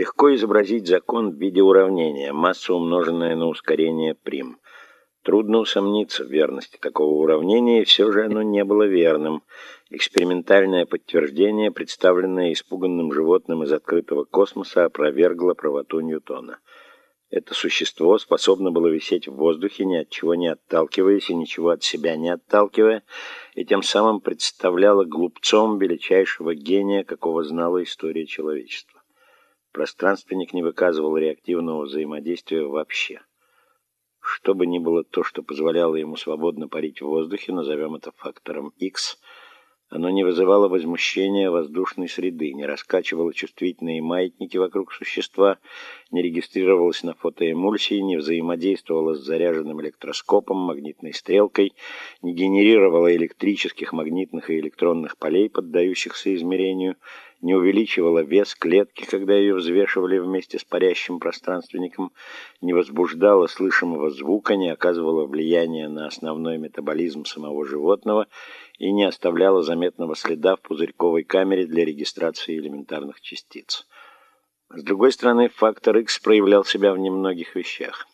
Легко изобразить закон в виде уравнения, масса умноженная на ускорение прим. Трудно усомниться в верности такого уравнения, и все же оно не было верным. Экспериментальное подтверждение, представленное испуганным животным из открытого космоса, опровергло правоту Ньютона. Это существо способно было висеть в воздухе, ни от чего не отталкиваясь и ничего от себя не отталкивая, и тем самым представляло глупцом величайшего гения, какого знала история человечества. Пространственник не выказывал реактивного взаимодействия вообще. Что бы ни было то, что позволяло ему свободно парить в воздухе, назовем это фактором X, оно не вызывало возмущения воздушной среды, не раскачивало чувствительные маятники вокруг существа, не регистрировалось на фотоэмульсии, не взаимодействовало с заряженным электроскопом, магнитной стрелкой, не генерировало электрических, магнитных и электронных полей, поддающихся измерению, не увеличивала вес клетки, когда ее взвешивали вместе с парящим пространственником, не возбуждала слышимого звука, не оказывала влияния на основной метаболизм самого животного и не оставляла заметного следа в пузырьковой камере для регистрации элементарных частиц. С другой стороны, фактор X проявлял себя в немногих вещах.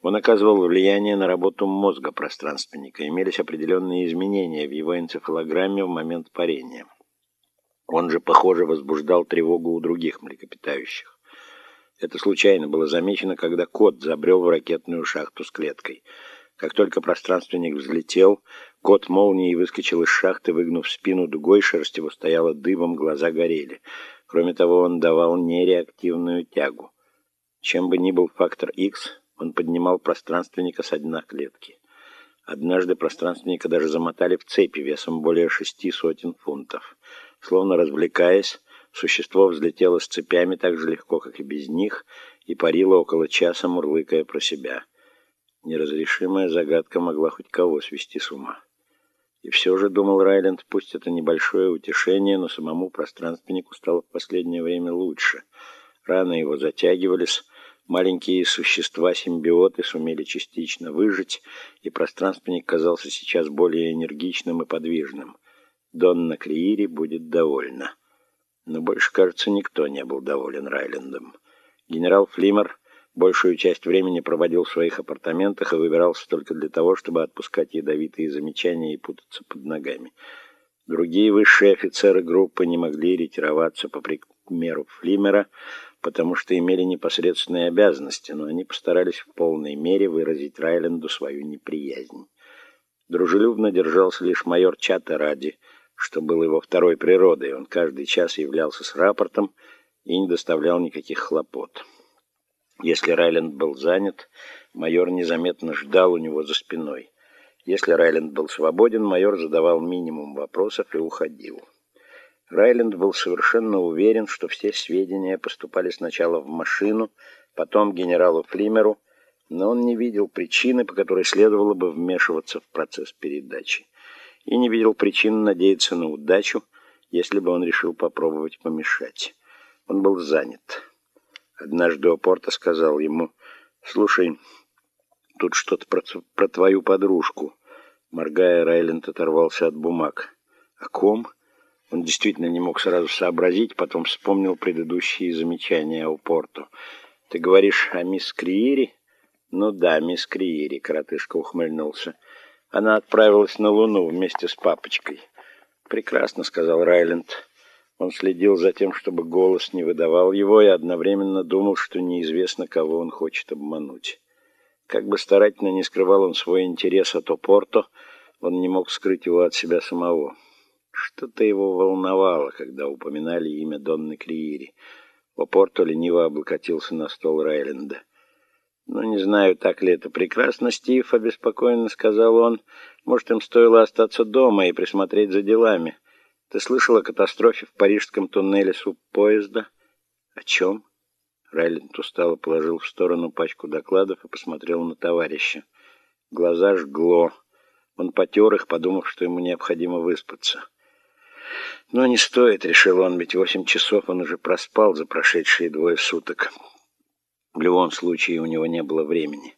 Он оказывал влияние на работу мозга пространственника, имелись определенные изменения в его энцефалограмме в момент парения. Он же, похоже, возбуждал тревогу у других млекопитающих. Это случайно было замечено, когда кот забрел в ракетную шахту с клеткой. Как только пространственник взлетел, кот молнией выскочил из шахты, выгнув спину дугой, шерсть его стояла дыбом, глаза горели. Кроме того, он давал нереактивную тягу. Чем бы ни был фактор X, он поднимал пространственника с дна клетки. Однажды пространственника даже замотали в цепи весом более шести сотен фунтов. Словно развлекаясь, существо взлетело с цепями так же легко, как и без них, и парило около часа, мурлыкая про себя. Неразрешимая загадка могла хоть кого свести с ума. И все же, думал Райленд, пусть это небольшое утешение, но самому пространственнику стало в последнее время лучше. Раны его затягивались, маленькие существа-симбиоты сумели частично выжить, и пространственник казался сейчас более энергичным и подвижным. Донна Криири будет довольна. Но больше, кажется, никто не был доволен Райлендом. Генерал Флимер большую часть времени проводил в своих апартаментах и выбирался только для того, чтобы отпускать ядовитые замечания и путаться под ногами. Другие высшие офицеры группы не могли ретироваться по примеру Флимера, потому что имели непосредственные обязанности, но они постарались в полной мере выразить Райленду свою неприязнь. Дружелюбно держался лишь майор Чаттеради, что было его второй природой. Он каждый час являлся с рапортом и не доставлял никаких хлопот. Если Райленд был занят, майор незаметно ждал у него за спиной. Если Райленд был свободен, майор задавал минимум вопросов и уходил. Райленд был совершенно уверен, что все сведения поступали сначала в машину, потом генералу Флимеру, но он не видел причины, по которой следовало бы вмешиваться в процесс передачи и не видел причин надеяться на удачу, если бы он решил попробовать помешать. Он был занят. Однажды Опорта сказал ему, «Слушай, тут что-то про, про твою подружку». Моргая, Райленд оторвался от бумаг. «О ком?» Он действительно не мог сразу сообразить, потом вспомнил предыдущие замечания о Порту. «Ты говоришь о мисс Криири?» «Ну да, мисс Криири», — коротышка ухмыльнулся. Она отправилась на Луну вместе с папочкой. «Прекрасно», — сказал Райленд. Он следил за тем, чтобы голос не выдавал его, и одновременно думал, что неизвестно, кого он хочет обмануть. Как бы старательно не скрывал он свой интерес от Опорто, он не мог скрыть его от себя самого. Что-то его волновало, когда упоминали имя Донны Криири. Опорто лениво облокотился на стол Райленда. «Ну, не знаю, так ли это прекрасно, Стив», — обеспокоенно сказал он. «Может, им стоило остаться дома и присмотреть за делами. Ты слышал о катастрофе в парижском туннеле поезда? «О чем?» Райленд устало положил в сторону пачку докладов и посмотрел на товарища. Глаза жгло. Он потер их, подумав, что ему необходимо выспаться. «Но не стоит», — решил он, — «ведь восемь часов он уже проспал за прошедшие двое суток». В любом случае у него не было времени.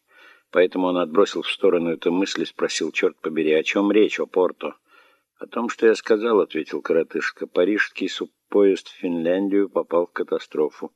Поэтому он отбросил в сторону эту мысль и спросил, черт побери, о чем речь, о Порту? О том, что я сказал, ответил коротышка. Парижский субпоезд в Финляндию попал в катастрофу.